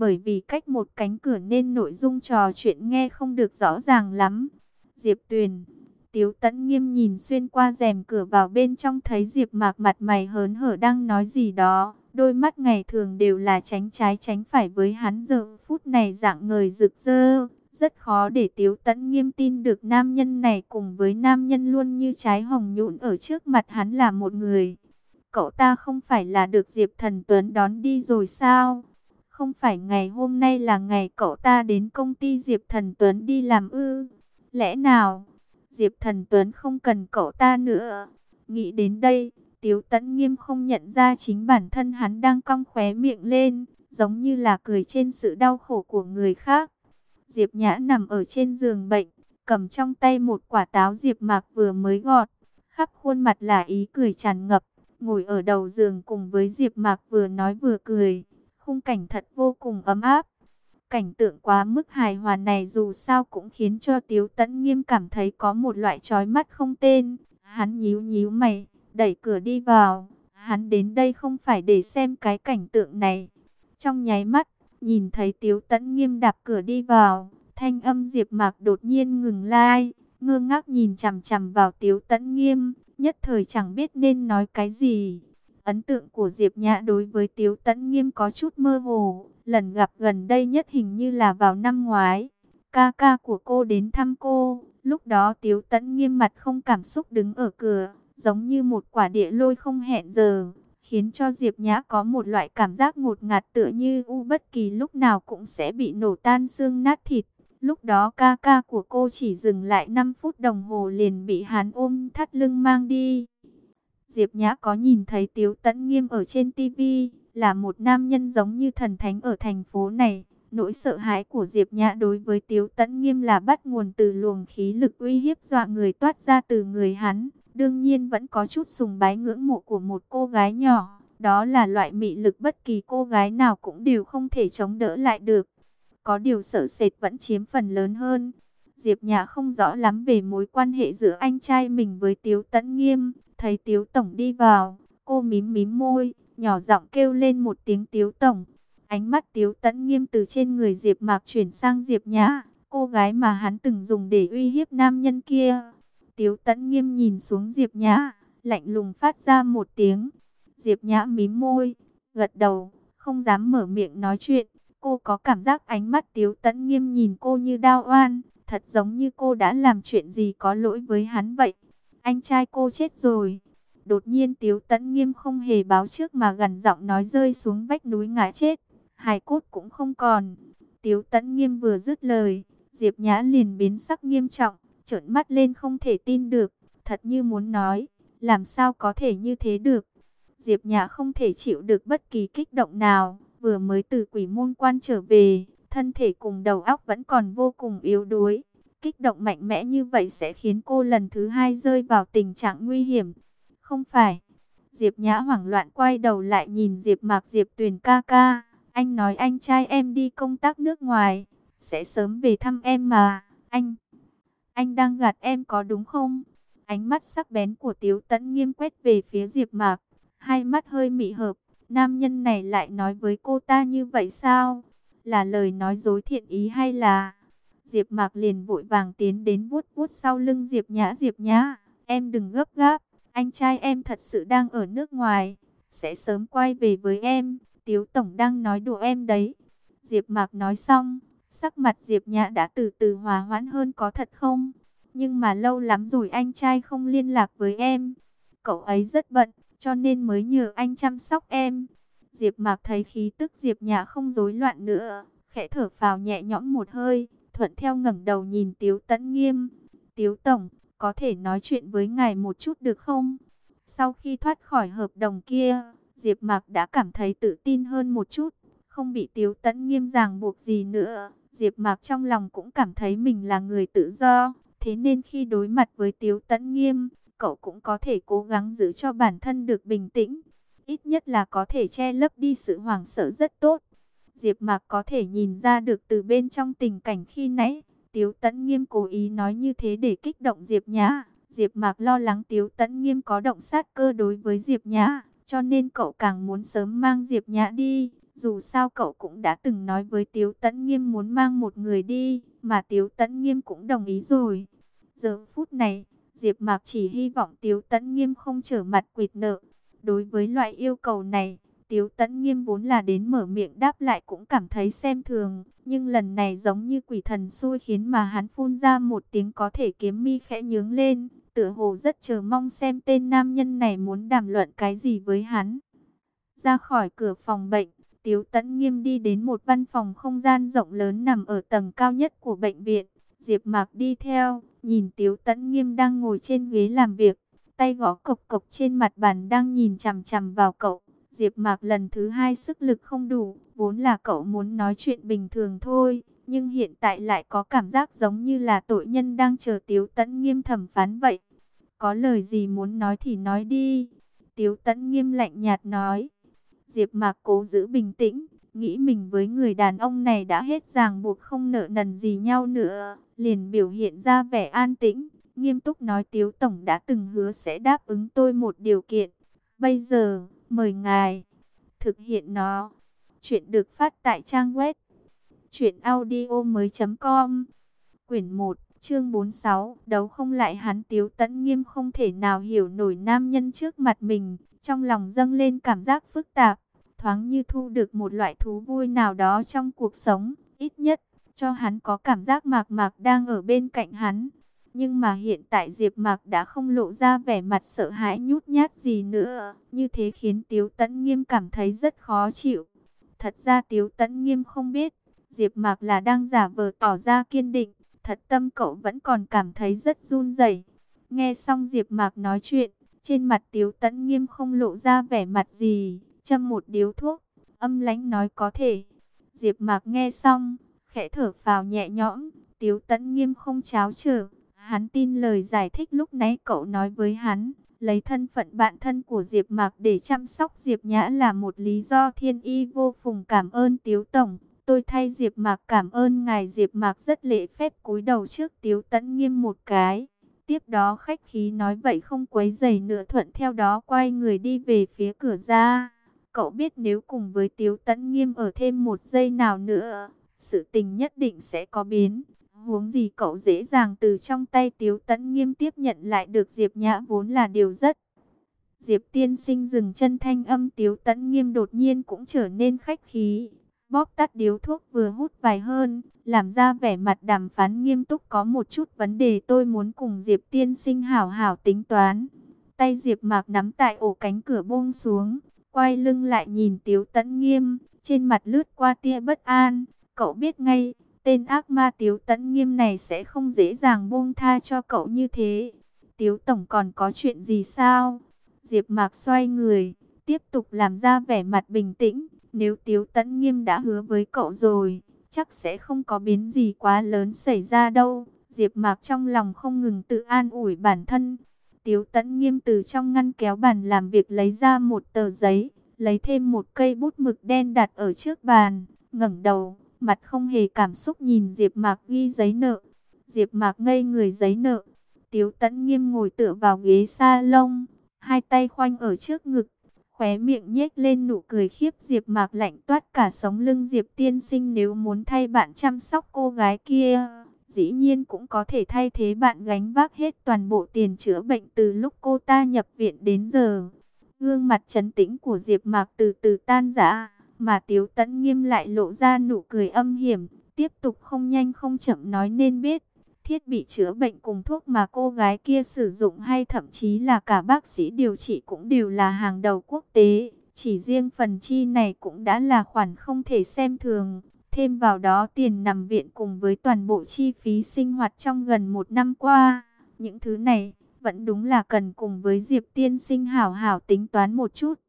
bởi vì cách một cánh cửa nên nội dung trò chuyện nghe không được rõ ràng lắm. Diệp Tuyền, Tiếu Tấn Nghiêm nhìn xuyên qua rèm cửa vào bên trong thấy Diệp Mạc mặt mày hớn hở đang nói gì đó, đôi mắt ngày thường đều là tránh trái tránh phải với hắn giờ phút này dạng người rực rỡ, rất khó để Tiếu Tấn Nghiêm tin được nam nhân này cùng với nam nhân luôn như trái hồng nhũn ở trước mặt hắn là một người. Cậu ta không phải là được Diệp Thần Tuấn đón đi rồi sao? Không phải ngày hôm nay là ngày cậu ta đến công ty Diệp Thần Tuấn đi làm ư? Lẽ nào Diệp Thần Tuấn không cần cậu ta nữa? Nghĩ đến đây, Tiếu Tấn Nghiêm không nhận ra chính bản thân hắn đang cong khóe miệng lên, giống như là cười trên sự đau khổ của người khác. Diệp Nhã nằm ở trên giường bệnh, cầm trong tay một quả táo Diệp Mạc vừa mới gọt, khắp khuôn mặt là ý cười tràn ngập, ngồi ở đầu giường cùng với Diệp Mạc vừa nói vừa cười, khung cảnh thật vô cùng ấm áp. Cảnh tượng quá mức hài hòa này dù sao cũng khiến cho Tiếu Tấn Nghiêm cảm thấy có một loại chói mắt không tên. Hắn nhíu nhíu mày, đẩy cửa đi vào. Hắn đến đây không phải để xem cái cảnh tượng này. Trong nháy mắt, nhìn thấy Tiếu Tấn Nghiêm đạp cửa đi vào, thanh âm Diệp Mạc đột nhiên ngừng lại, ngơ ngác nhìn chằm chằm vào Tiếu Tấn Nghiêm, nhất thời chẳng biết nên nói cái gì. Ấn tượng của Diệp Nhã đối với Tiếu Tấn Nghiêm có chút mơ hồ, lần gặp gần đây nhất hình như là vào năm ngoái. Ca ca của cô đến thăm cô, lúc đó Tiếu Tấn Nghiêm mặt không cảm xúc đứng ở cửa, giống như một quả địa lôi không hẹn giờ, khiến cho Diệp Nhã có một loại cảm giác ngột ngạt tựa như u bất kỳ lúc nào cũng sẽ bị nổ tan xương nát thịt. Lúc đó ca ca của cô chỉ dừng lại 5 phút đồng hồ liền bị hắn ôm thắt lưng mang đi. Diệp Nhã có nhìn thấy Tiếu Tấn Nghiêm ở trên TV, là một nam nhân giống như thần thánh ở thành phố này. Nỗi sợ hãi của Diệp Nhã đối với Tiếu Tấn Nghiêm là bắt nguồn từ luồng khí lực uy hiếp dọa người toát ra từ người hắn. Đương nhiên vẫn có chút sùng bái ngưỡng mộ của một cô gái nhỏ. Đó là loại mị lực bất kỳ cô gái nào cũng đều không thể chống đỡ lại được. Có điều sợ sệt vẫn chiếm phần lớn hơn. Diệp Nhã không rõ lắm về mối quan hệ giữa anh trai mình với Tiếu Tấn Nghiêm. Thấy Tiếu Tổng đi vào, cô mím mím môi, nhỏ giọng kêu lên một tiếng Tiếu Tổng. Ánh mắt Tiếu Tấn Nghiêm từ trên người Diệp Mạc chuyển sang Diệp Nhã, cô gái mà hắn từng dùng để uy hiếp nam nhân kia. Tiếu Tấn Nghiêm nhìn xuống Diệp Nhã, lạnh lùng phát ra một tiếng. Diệp Nhã mím môi, gật đầu, không dám mở miệng nói chuyện. Cô có cảm giác ánh mắt Tiếu Tấn Nghiêm nhìn cô như đao oan, thật giống như cô đã làm chuyện gì có lỗi với hắn vậy. Anh trai cô chết rồi. Đột nhiên Tiếu Tấn Nghiêm không hề báo trước mà gần giọng nói rơi xuống vách núi ngã chết. Hài cốt cũng không còn. Tiếu Tấn Nghiêm vừa dứt lời, Diệp Nhã liền biến sắc nghiêm trọng, trợn mắt lên không thể tin được, thật như muốn nói, làm sao có thể như thế được. Diệp Nhã không thể chịu được bất kỳ kích động nào, vừa mới từ quỷ môn quan trở về, thân thể cùng đầu óc vẫn còn vô cùng yếu đuối. Kích động mạnh mẽ như vậy sẽ khiến cô lần thứ hai rơi vào tình trạng nguy hiểm. Không phải. Diệp Nhã hoảng loạn quay đầu lại nhìn Diệp Mạc Diệp Tuyền ca ca. Anh nói anh trai em đi công tác nước ngoài. Sẽ sớm về thăm em mà. Anh. Anh đang gạt em có đúng không? Ánh mắt sắc bén của Tiếu Tấn nghiêm quét về phía Diệp Mạc. Hai mắt hơi mị hợp. Nam nhân này lại nói với cô ta như vậy sao? Là lời nói dối thiện ý hay là... Diệp Mạc liền vội vàng tiến đến vuốt vuốt sau lưng Diệp Nhã, "Diệp Nhã, em đừng gấp gáp, anh trai em thật sự đang ở nước ngoài, sẽ sớm quay về với em, Tiếu tổng đang nói đùa em đấy." Diệp Mạc nói xong, sắc mặt Diệp Nhã đã từ từ hòa hoãn hơn có thật không? Nhưng mà lâu lắm rồi anh trai không liên lạc với em. Cậu ấy rất bận, cho nên mới nhờ anh chăm sóc em. Diệp Mạc thấy khí tức Diệp Nhã không rối loạn nữa, khẽ thở phào nhẹ nhõm một hơi, thuận theo ngẩng đầu nhìn Tiếu Tấn Nghiêm. Tiếu Tổng, có thể nói chuyện với ngài một chút được không? Sau khi thoát khỏi hợp đồng kia, Diệp Mạc đã cảm thấy tự tin hơn một chút, không bị Tiếu Tấn Nghiêm ràng buộc gì nữa. Diệp Mạc trong lòng cũng cảm thấy mình là người tự do, thế nên khi đối mặt với Tiếu Tấn Nghiêm, cậu cũng có thể cố gắng giữ cho bản thân được bình tĩnh, ít nhất là có thể che lấp đi sự hoảng sợ rất tốt. Diệp Mạc có thể nhìn ra được từ bên trong tình cảnh khi nãy, Tiếu Tấn Nghiêm cố ý nói như thế để kích động Diệp Nhã. Diệp Mạc lo lắng Tiếu Tấn Nghiêm có động sát cơ đối với Diệp Nhã, cho nên cậu càng muốn sớm mang Diệp Nhã đi, Dù sao cậu cũng đã từng nói với Tiếu Tấn Nghiêm muốn mang một người đi, mà Tiếu Tấn Nghiêm cũng đồng ý rồi. Giờ phút này, Diệp Mạc chỉ hy vọng Tiếu Tấn Nghiêm không trở mặt quỵt nợ. Đối với loại yêu cầu này, Tiếu Tấn Nghiêm vốn là đến mở miệng đáp lại cũng cảm thấy xem thường, nhưng lần này giống như quỷ thần xui khiến mà hắn phun ra một tiếng có thể kiếm mi khẽ nhướng lên, tựa hồ rất chờ mong xem tên nam nhân này muốn đàm luận cái gì với hắn. Ra khỏi cửa phòng bệnh, Tiếu Tấn Nghiêm đi đến một văn phòng không gian rộng lớn nằm ở tầng cao nhất của bệnh viện. Diệp Mạc đi theo, nhìn Tiếu Tấn Nghiêm đang ngồi trên ghế làm việc, tay gõ cộc cộc trên mặt bàn đang nhìn chằm chằm vào cậu. Diệp Mạc lần thứ hai sức lực không đủ, vốn là cậu muốn nói chuyện bình thường thôi, nhưng hiện tại lại có cảm giác giống như là tội nhân đang chờ Tiếu Tấn Nghiêm thẩm phán vậy. Có lời gì muốn nói thì nói đi. Tiếu Tấn Nghiêm lạnh nhạt nói. Diệp Mạc cố giữ bình tĩnh, nghĩ mình với người đàn ông này đã hết ràng buộc không nợ nần gì nhau nữa, liền biểu hiện ra vẻ an tĩnh, nghiêm túc nói Tiếu tổng đã từng hứa sẽ đáp ứng tôi một điều kiện. Bây giờ, mời ngài thực hiện nó. Chuyện được phát tại trang web truyệnaudiomoi.com. Quyển 1, chương 46, đấu không lại hắn Tiếu Tấn Nghiêm không thể nào hiểu nổi nam nhân trước mặt mình, trong lòng dâng lên cảm giác phức tạp, thoáng như thu được một loại thú vui nào đó trong cuộc sống, ít nhất cho hắn có cảm giác Mạc Mạc đang ở bên cạnh hắn. Nhưng mà hiện tại Diệp Mạc đã không lộ ra vẻ mặt sợ hãi nhút nhát gì nữa, như thế khiến Tiếu Tấn Nghiêm cảm thấy rất khó chịu. Thật ra Tiếu Tấn Nghiêm không biết, Diệp Mạc là đang giả vờ tỏ ra kiên định, thật tâm cậu vẫn còn cảm thấy rất run rẩy. Nghe xong Diệp Mạc nói chuyện, trên mặt Tiếu Tấn Nghiêm không lộ ra vẻ mặt gì, châm một điếu thuốc, âm lãnh nói có thể. Diệp Mạc nghe xong, khẽ thở phào nhẹ nhõm, Tiếu Tấn Nghiêm không cháo trở, hắn tin lời giải thích lúc nãy cậu nói với hắn, lấy thân phận bạn thân của Diệp Mạc để chăm sóc Diệp Nhã là một lý do thiên y vô phùng cảm ơn Tiếu tổng. Tôi thay Diệp Mạc cảm ơn ngài Diệp Mạc rất lễ phép cúi đầu trước Tiếu Tấn Nghiêm một cái. Tiếp đó khách khí nói vậy không quấy rầy nữa thuận theo đó quay người đi về phía cửa ra. Cậu biết nếu cùng với Tiếu Tấn Nghiêm ở thêm một giây nào nữa, sự tình nhất định sẽ có biến. Huống gì cậu dễ dàng từ trong tay Tiếu Tấn Nghiêm tiếp nhận lại được Diệp Nhã vốn là điều rất. Diệp tiên sinh dừng chân thanh âm Tiếu Tấn Nghiêm đột nhiên cũng trở nên khách khí. Bóp tắt điếu thuốc vừa hút vài hơn, làm ra vẻ mặt đàm phán nghiêm túc có một chút vấn đề tôi muốn cùng Diệp tiên sinh hảo hảo tính toán. Tay Diệp mạc nắm tại ổ cánh cửa buông xuống, quay lưng lại nhìn Tiếu Tấn Nghiêm, trên mặt lướt qua tia bất an, cậu biết ngay, tên ác ma Tiếu Tấn Nghiêm này sẽ không dễ dàng buông tha cho cậu như thế. Tiếu Tổng còn có chuyện gì sao? Diệp Mạc xoay người, tiếp tục làm ra vẻ mặt bình tĩnh, nếu Tiếu Tấn Nghiêm đã hứa với cậu rồi, chắc sẽ không có biến gì quá lớn xảy ra đâu. Diệp Mạc trong lòng không ngừng tự an ủi bản thân, Tiếu Tấn Nghiêm từ trong ngăn kéo bàn làm việc lấy ra một tờ giấy, lấy thêm một cây bút mực đen đặt ở trước bàn, ngẩng đầu, mặt không hề cảm xúc nhìn Diệp Mạc ghi giấy nợ. Diệp Mạc ngây người giấy nợ. Tiếu Tấn Nghiêm ngồi tựa vào ghế sa lông, hai tay khoanh ở trước ngực, khóe miệng nhếch lên nụ cười khiếp Diệp Mạc lạnh toát cả sống lưng Diệp tiên sinh nếu muốn thay bạn chăm sóc cô gái kia dĩ nhiên cũng có thể thay thế bạn gánh vác hết toàn bộ tiền chữa bệnh từ lúc cô ta nhập viện đến giờ. Gương mặt trấn tĩnh của Diệp Mạc từ từ tan rã, mà Tiếu Tấn Nghiêm lại lộ ra nụ cười âm hiểm, tiếp tục không nhanh không chậm nói nên biết, thiết bị chữa bệnh cùng thuốc mà cô gái kia sử dụng hay thậm chí là cả bác sĩ điều trị cũng đều là hàng đầu quốc tế, chỉ riêng phần chi này cũng đã là khoản không thể xem thường. Thêm vào đó tiền nằm viện cùng với toàn bộ chi phí sinh hoạt trong gần một năm qua. Những thứ này vẫn đúng là cần cùng với Diệp tiên sinh hảo hảo tính toán một chút.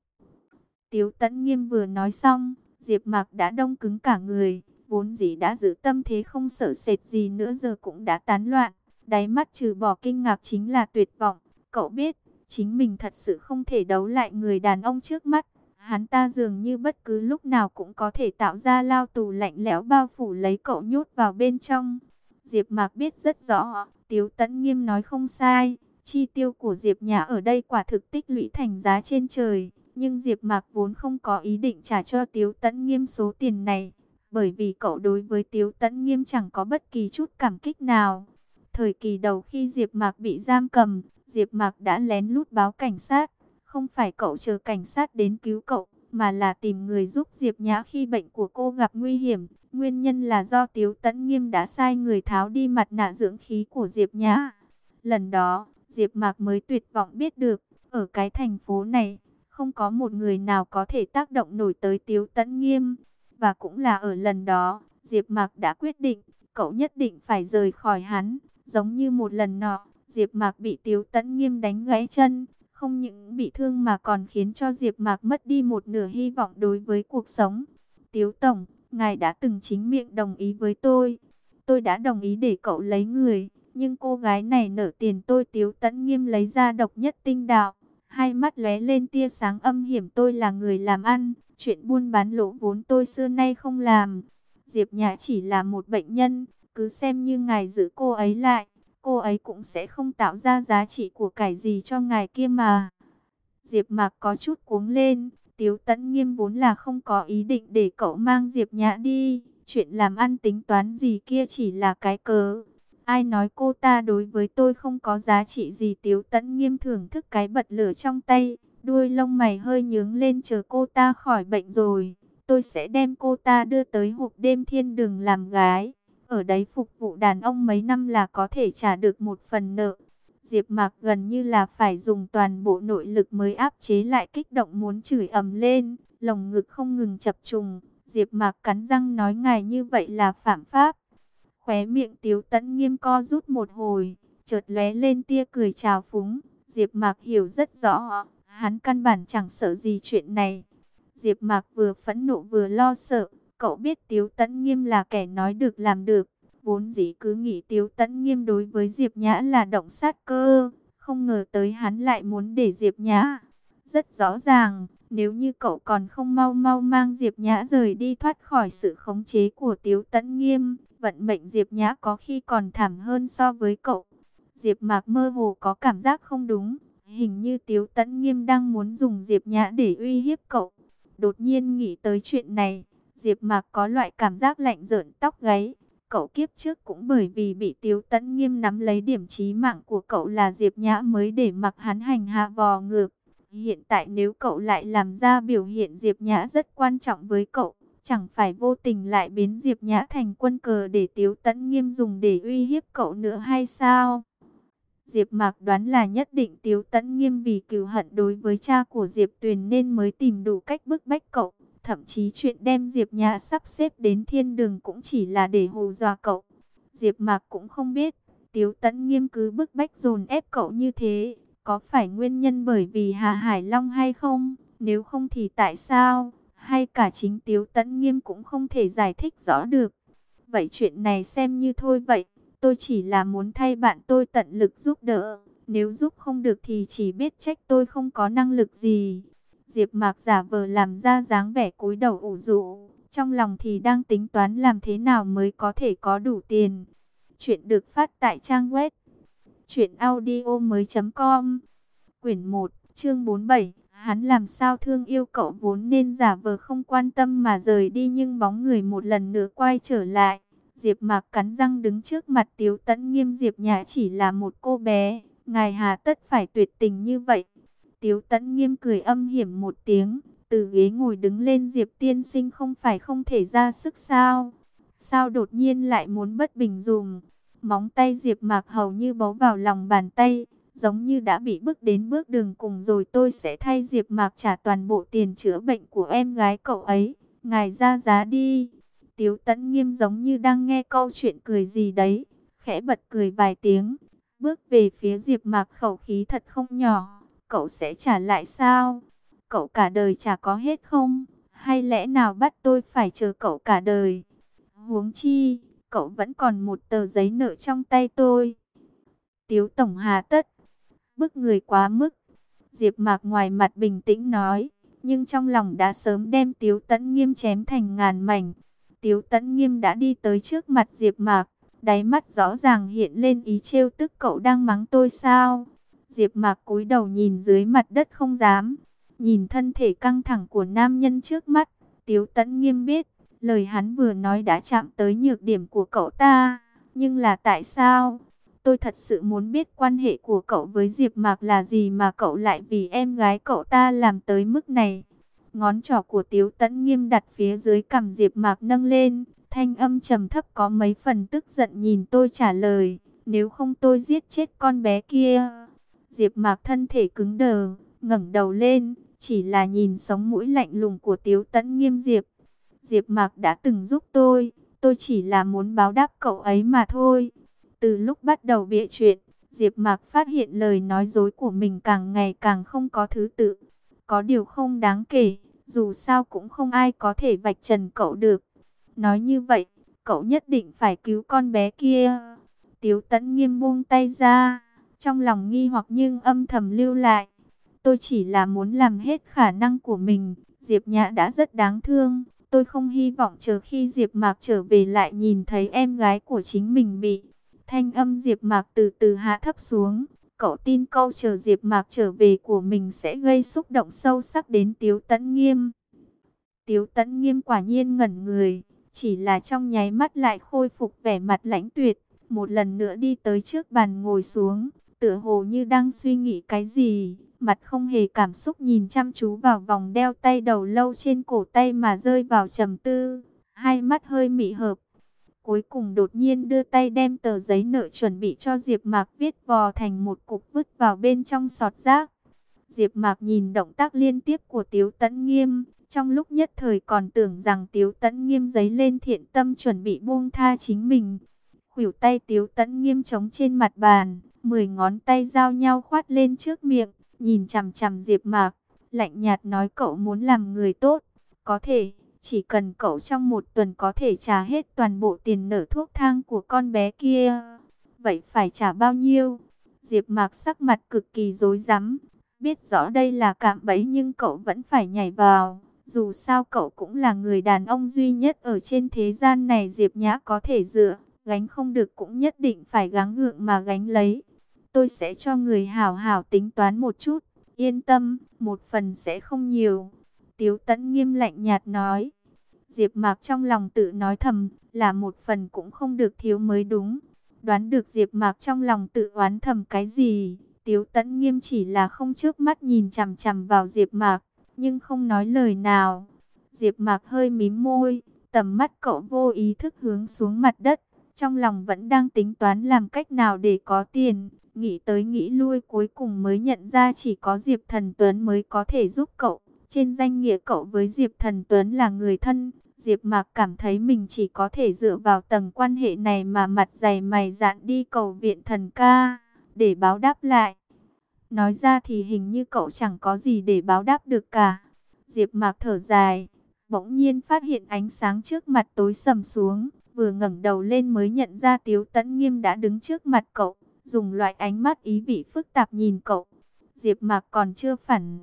Tiếu tẫn nghiêm vừa nói xong, Diệp mạc đã đông cứng cả người. Vốn dĩ đã giữ tâm thế không sợ sệt gì nữa giờ cũng đã tán loạn. Đáy mắt trừ bỏ kinh ngạc chính là tuyệt vọng. Cậu biết, chính mình thật sự không thể đấu lại người đàn ông trước mắt. Hắn ta dường như bất cứ lúc nào cũng có thể tạo ra lao tù lạnh lẽo bao phủ lấy cậu nhốt vào bên trong. Diệp Mạc biết rất rõ, Tiếu Tấn Nghiêm nói không sai, chi tiêu của Diệp nhà ở đây quả thực tích lũy thành giá trên trời, nhưng Diệp Mạc vốn không có ý định trả cho Tiếu Tấn Nghiêm số tiền này, bởi vì cậu đối với Tiếu Tấn Nghiêm chẳng có bất kỳ chút cảm kích nào. Thời kỳ đầu khi Diệp Mạc bị giam cầm, Diệp Mạc đã lén lút báo cảnh sát, không phải cậu chờ cảnh sát đến cứu cậu, mà là tìm người giúp Diệp Nhã khi bệnh của cô gặp nguy hiểm. Nguyên nhân là do Tiếu Tấn Nghiêm đã sai người tháo đi mặt nạ dưỡng khí của Diệp Nhã. Lần đó, Diệp Mạc mới tuyệt vọng biết được, ở cái thành phố này, không có một người nào có thể tác động nổi tới Tiếu Tấn Nghiêm. Và cũng là ở lần đó, Diệp Mạc đã quyết định, cậu nhất định phải rời khỏi hắn, giống như một lần nọ, Diệp Mạc bị Tiếu Tấn Nghiêm đánh gãy chân, không những bị thương mà còn khiến cho Diệp Mạc mất đi một nửa hy vọng đối với cuộc sống. Tiếu Tổng, ngài đã từng chính miệng đồng ý với tôi. Tôi đã đồng ý để cậu lấy người, nhưng cô gái này nợ tiền tôi Tiếu Tấn Nghiêm lấy ra độc nhất tinh đạo. Hai mắt lóe lên tia sáng âm hiểm tôi là người làm ăn, chuyện buôn bán lỗ vốn tôi xưa nay không làm. Diệp Nhã chỉ là một bệnh nhân, cứ xem như ngài giữ cô ấy lại, cô ấy cũng sẽ không tạo ra giá trị của cải gì cho ngài kia mà. Diệp Mạc có chút cuống lên, Tiếu Tấn Nghiêm vốn là không có ý định để cậu mang Diệp Nhã đi, chuyện làm ăn tính toán gì kia chỉ là cái cớ. Ai nói cô ta đối với tôi không có giá trị gì Tiếu Tấn Nghiêm thưởng thức cái bật lửa trong tay, đuôi lông mày hơi nhướng lên chờ cô ta khỏi bệnh rồi. Tôi sẽ đem cô ta đưa tới hộp đêm thiên đường làm gái. Ở đấy phục vụ đàn ông mấy năm là có thể trả được một phần nợ. Diệp Mạc gần như là phải dùng toàn bộ nội lực mới áp chế lại kích động muốn chửi ầm lên, lồng ngực không ngừng chập trùng. Diệp Mạc cắn răng nói ngài như vậy là phạm pháp. Khóe miệng Tiếu Tấn nghiêm co rút một hồi, chợt lóe lên tia cười trào phúng. Diệp Mạc hiểu rất rõ, hắn căn bản chẳng sợ gì chuyện này. Diệp Mạc vừa phẫn nộ vừa lo sợ, cậu biết Tiếu Tấn Nghiêm là kẻ nói được làm được, vốn dĩ cứ nghĩ Tiếu Tấn Nghiêm đối với Diệp Nhã là động sát cơ, không ngờ tới hắn lại muốn để Diệp Nhã. Rất rõ ràng, nếu như cậu còn không mau mau mang Diệp Nhã rời đi thoát khỏi sự khống chế của Tiếu Tấn Nghiêm, vận mệnh Diệp Nhã có khi còn thảm hơn so với cậu. Diệp Mạc mơ hồ có cảm giác không đúng, hình như Tiếu Tấn Nghiêm đang muốn dùng Diệp Nhã để uy hiếp cậu. Đột nhiên nghĩ tới chuyện này, Diệp Mạc có loại cảm giác lạnh rợn tóc gáy. Cậu kiếp trước cũng bởi vì bị Tiếu Tấn Nghiêm nắm lấy điểm chí mạng của cậu là Diệp Nhã mới để mặc hắn hành hạ vò ngược. Hiện tại nếu cậu lại làm ra biểu hiện Diệp Nhã rất quan trọng với cậu, chẳng phải vô tình lại biến Diệp Nhã thành quân cờ để Tiếu Tấn Nghiêm dùng để uy hiếp cậu nữa hay sao? Diệp Mạc đoán là nhất định Tiếu Tấn Nghiêm vì cừu hận đối với cha của Diệp Tuyền nên mới tìm đủ cách bức bách cậu. Thậm chí chuyện đem Diệp Nhã sắp xếp đến thiên đường cũng chỉ là để hù dọa cậu. Diệp Mạc cũng không biết, Tiếu Tấn Nghiêm cứ bức bách dồn ép cậu như thế, có phải nguyên nhân bởi vì Hà Hải Long hay không? Nếu không thì tại sao? Hay cả chính Tiếu Tấn Nghiêm cũng không thể giải thích rõ được. Vậy chuyện này xem như thôi vậy, tôi chỉ là muốn thay bạn tôi tận lực giúp đỡ. Nếu giúp không được thì chỉ biết trách tôi không có năng lực gì. Diệp Mạc giả vờ làm ra dáng vẻ cúi đầu ủ rũ, trong lòng thì đang tính toán làm thế nào mới có thể có đủ tiền. Chuyện được phát tại trang web truyệnaudiomoi.com. Quyển 1, chương 47. Hắn làm sao thương yêu cậu vốn nên giả vờ không quan tâm mà rời đi nhưng bóng người một lần nữa quay trở lại. Diệp Mạc cắn răng đứng trước mặt Tiếu Tấn Nghiêm Diệp Nhã chỉ là một cô bé, ngài hà tất phải tuyệt tình như vậy. Tiếu Tấn Nghiêm cười âm hiểm một tiếng, từ ghế ngồi đứng lên Diệp Tiên Sinh không phải không thể ra sức sao? Sao đột nhiên lại muốn bất bình dùm? Móng tay Diệp Mạc hầu như bấu vào lòng bàn tay, giống như đã bị bước đến bước đường cùng rồi tôi sẽ thay Diệp Mạc trả toàn bộ tiền chữa bệnh của em gái cậu ấy, ngài ra giá đi. Tiếu Tấn Nghiêm giống như đang nghe câu chuyện cười gì đấy, khẽ bật cười vài tiếng, bước về phía Diệp Mạc khẩu khí thật không nhỏ, cậu sẽ trả lại sao? Cậu cả đời chả có hết không? Hay lẽ nào bắt tôi phải chờ cậu cả đời? Huống chi, cậu vẫn còn một tờ giấy nợ trong tay tôi. Tiếu Tổng Hà tất, bức người quá mức. Diệp Mạc ngoài mặt bình tĩnh nói, nhưng trong lòng đã sớm đem Tiếu Tấn Nghiêm chém thành ngàn mảnh. Tiếu Tấn Nghiêm đã đi tới trước mặt Diệp Mạc, đáy mắt rõ ràng hiện lên ý trêu tức cậu đang mắng tôi sao? Diệp Mạc cúi đầu nhìn dưới mặt đất không dám, Nhìn thân thể căng thẳng của nam nhân trước mắt, Tiếu Tấn Nghiêm biết, lời hắn vừa nói đã chạm tới nhược điểm của cậu ta. Nhưng là tại sao? Tôi thật sự muốn biết quan hệ của cậu với Diệp Mạc là gì mà cậu lại vì em gái cậu ta làm tới mức này. Ngón trỏ của Tiếu Tấn Nghiêm đặt phía dưới cằm Diệp Mạc nâng lên, thanh âm trầm thấp có mấy phần tức giận nhìn tôi trả lời, nếu không tôi giết chết con bé kia. Diệp Mạc thân thể cứng đờ, ngẩng đầu lên, chỉ là nhìn sống mũi lạnh lùng của Tiếu Tấn Nghiêm Diệp. Diệp Mạc đã từng giúp tôi, tôi chỉ là muốn báo đáp cậu ấy mà thôi. Từ lúc bắt đầu bịa chuyện, Diệp Mạc phát hiện lời nói dối của mình càng ngày càng không có thứ tự. Có điều không đáng kể, dù sao cũng không ai có thể vạch trần cậu được. Nói như vậy, cậu nhất định phải cứu con bé kia. Tiếu Tấn nghiêm buông tay ra, trong lòng nghi hoặc nhưng âm thầm lưu lại. Tôi chỉ là muốn làm hết khả năng của mình, Diệp Nhã đã rất đáng thương. Tôi không hy vọng chờ khi Diệp Mạc trở về lại nhìn thấy em gái của chính mình bị. Thanh âm Diệp Mạc từ từ hạ thấp xuống. Cậu tin câu chờ Diệp Mạc trở về của mình sẽ gây xúc động sâu sắc đến Tiếu Tấn Nghiêm. Tiếu Tấn Nghiêm quả nhiên ngẩn người, chỉ là trong nháy mắt lại khôi phục vẻ mặt lãnh tuyệt, một lần nữa đi tới trước bàn ngồi xuống, tựa hồ như đang suy nghĩ cái gì, mặt không hề cảm xúc nhìn chăm chú vào vòng đeo tay đầu lâu trên cổ tay mà rơi vào trầm tư, hai mắt hơi mị hợp. Cuối cùng đột nhiên đưa tay đem tờ giấy nợ chuẩn bị cho Diệp Mạc viết vò thành một cục vứt vào bên trong sọt rác. Diệp Mạc nhìn động tác liên tiếp của Tiếu Tấn Nghiêm, trong lúc nhất thời còn tưởng rằng Tiếu Tấn Nghiêm giấy lên thiện tâm chuẩn bị buông tha chính mình. Khuỷu tay Tiếu Tấn Nghiêm chống trên mặt bàn, mười ngón tay giao nhau khoát lên trước miệng, nhìn chằm chằm Diệp Mạc, lạnh nhạt nói cậu muốn làm người tốt, có thể, chỉ cần cậu trong một tuần có thể trả hết toàn bộ tiền nở thuốc thang của con bé kia. Vậy phải trả bao nhiêu? Diệp Mạc sắc mặt cực kỳ rối rắm, biết rõ đây là cạm bẫy nhưng cậu vẫn phải nhảy vào. Dù sao cậu cũng là người đàn ông duy nhất ở trên thế gian này Diệp Nhã có thể dựa, gánh không được cũng nhất định phải gắng gượng mà gánh lấy. Tôi sẽ cho người hảo hảo tính toán một chút, yên tâm, một phần sẽ không nhiều. Tiếu Tấn nghiêm lạnh nhạt nói. Diệp Mạc trong lòng tự nói thầm, là một phần cũng không được thiếu mới đúng. Đoán được Diệp Mạc trong lòng tự oán thầm cái gì, Tiếu Tấn nghiêm chỉ là không trước mắt nhìn chằm chằm vào Diệp Mạc nhưng không nói lời nào. Diệp Mạc hơi mím môi, tầm mắt cậu vô ý thức hướng xuống mặt đất, trong lòng vẫn đang tính toán làm cách nào để có tiền, nghĩ tới nghĩ lui cuối cùng mới nhận ra chỉ có Diệp Thần Tuấn mới có thể giúp cậu. Trên danh nghĩa cậu với Diệp Thần Tuấn là người thân, Diệp Mạc cảm thấy mình chỉ có thể dựa vào tầng quan hệ này mà mặt dày mày dạn đi cầu viện thần ca, để báo đáp lại. Nói ra thì hình như cậu chẳng có gì để báo đáp được cả. Diệp Mạc thở dài, bỗng nhiên phát hiện ánh sáng trước mặt tối sầm xuống, vừa ngẩng đầu lên mới nhận ra Tiếu Tấn Nghiêm đã đứng trước mặt cậu, dùng loại ánh mắt ý vị phức tạp nhìn cậu. Diệp Mạc còn chưa phản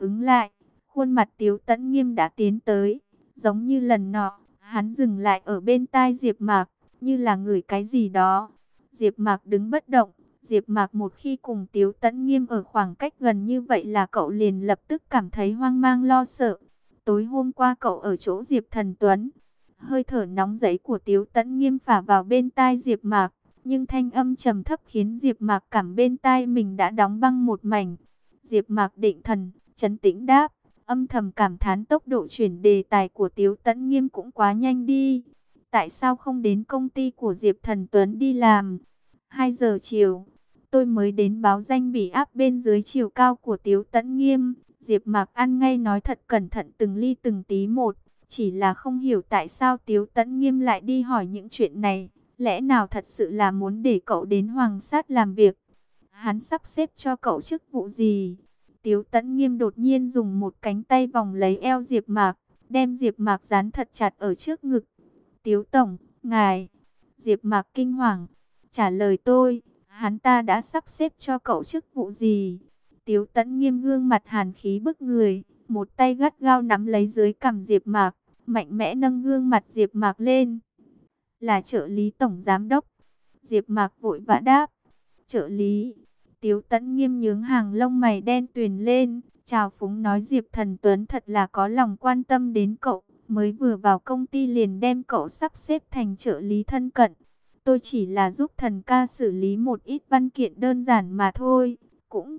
ứng lại, khuôn mặt Tiếu Tấn Nghiêm đã tiến tới, giống như lần nọ, hắn dừng lại ở bên tai Diệp Mạc, như là người cái gì đó. Diệp Mạc đứng bất động, Diệp Mạc một khi cùng Tiếu Tấn Nghiêm ở khoảng cách gần như vậy là cậu liền lập tức cảm thấy hoang mang lo sợ. Tối hôm qua cậu ở chỗ Diệp Thần Tuấn, hơi thở nóng giấy của Tiếu Tấn Nghiêm phả vào bên tai Diệp Mạc, nhưng thanh âm trầm thấp khiến Diệp Mạc cảm bên tai mình đã đóng băng một mảnh. Diệp Mạc định thần, trấn tĩnh đáp, âm thầm cảm thán tốc độ chuyển đề tài của Tiếu Tấn Nghiêm cũng quá nhanh đi. Tại sao không đến công ty của Diệp Thần Tuấn đi làm? 2 giờ chiều, tôi mới đến báo danh bị áp bên dưới chiều cao của Tiếu Tấn Nghiêm. Diệp Mạc ăn ngay nói thật cẩn thận từng ly từng tí một, chỉ là không hiểu tại sao Tiếu Tấn Nghiêm lại đi hỏi những chuyện này, lẽ nào thật sự là muốn để cậu đến Hoàng Sát làm việc? Hắn sắp xếp cho cậu chức vụ gì? Tiếu Tấn Nghiêm đột nhiên dùng một cánh tay vòng lấy eo Diệp Mạc, đem Diệp Mạc dán thật chặt ở trước ngực. "Tiếu tổng, ngài." Diệp Mạc kinh hoàng, trả lời tôi, hắn ta đã sắp xếp cho cậu chức vụ gì? Tiếu tẫn nghiêm gương mặt hàn khí bức người, một tay gắt gao nắm lấy dưới cằm Diệp Mạc, mạnh mẽ nâng gương mặt Diệp Mạc lên. Là trợ lý tổng giám đốc. Diệp Mạc vội vã đáp. Trợ lý. Tiếu tẫn nghiêm nhướng hàng lông mày đen tuyền lên, chào phúng nói Diệp Thần Tuấn thật là có lòng quan tâm đến cậu, mới vừa vào công ty liền đem cậu sắp xếp thành trợ lý thân cận. Tôi chỉ là giúp thần ca xử lý một ít văn kiện đơn giản mà thôi, cũng,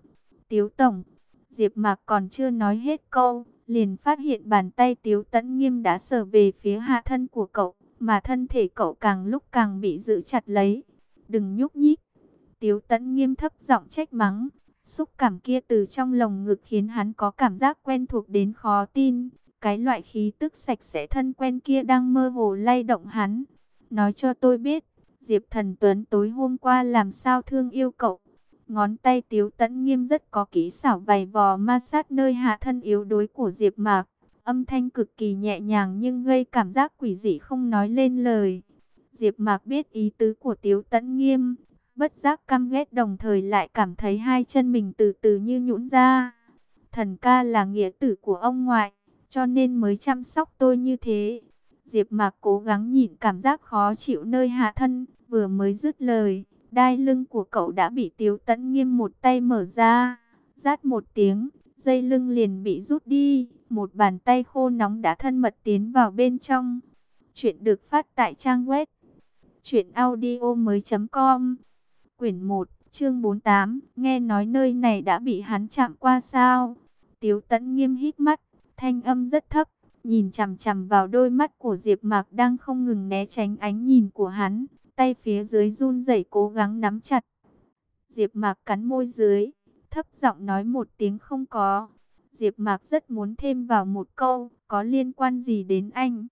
Tiếu Tổng, Diệp Mạc còn chưa nói hết câu, liền phát hiện bàn tay Tiếu Tấn Nghiêm đã sờ về phía hạ thân của cậu, mà thân thể cậu càng lúc càng bị giữ chặt lấy. "Đừng nhúc nhích." Tiếu Tấn Nghiêm thấp giọng trách mắng, xúc cảm kia từ trong lồng ngực khiến hắn có cảm giác quen thuộc đến khó tin, cái loại khí tức sạch sẽ thân quen kia đang mơ hồ lay động hắn. "Nói cho tôi biết, Diệp Thần Tuấn tối hôm qua làm sao thương yêu cậu?" Ngón tay Tiếu Tấn Nghiêm rất có kỹ xảo vầy vò ma sát nơi hạ thân yếu đuối của Diệp Mạc. Âm thanh cực kỳ nhẹ nhàng nhưng gây cảm giác quỷ dị không nói lên lời. Diệp Mạc biết ý tứ của Tiếu Tấn Nghiêm, bất giác căm ghét đồng thời lại cảm thấy hai chân mình từ từ như nhũn ra. Thần ca là nghĩa tử của ông ngoại, cho nên mới chăm sóc tôi như thế. Diệp Mạc cố gắng nhịn cảm giác khó chịu nơi hạ thân, vừa mới dứt lời, Đai lưng của cậu đã bị Tiếu Tấn Nghiêm một tay mở ra. Rát một tiếng, dây lưng liền bị rút đi. Một bàn tay khô nóng đã thân mật tiến vào bên trong. Chuyện được phát tại trang web. Chuyện audio mới com. Quyển 1, chương 48. Nghe nói nơi này đã bị hắn chạm qua sao. Tiếu Tấn Nghiêm hít mắt, thanh âm rất thấp. Nhìn chằm chằm vào đôi mắt của Diệp Mạc đang không ngừng né tránh ánh nhìn của hắn tay phía dưới run rẩy cố gắng nắm chặt. Diệp Mạc cắn môi dưới, thấp giọng nói một tiếng không có. Diệp Mạc rất muốn thêm vào một câu, có liên quan gì đến anh?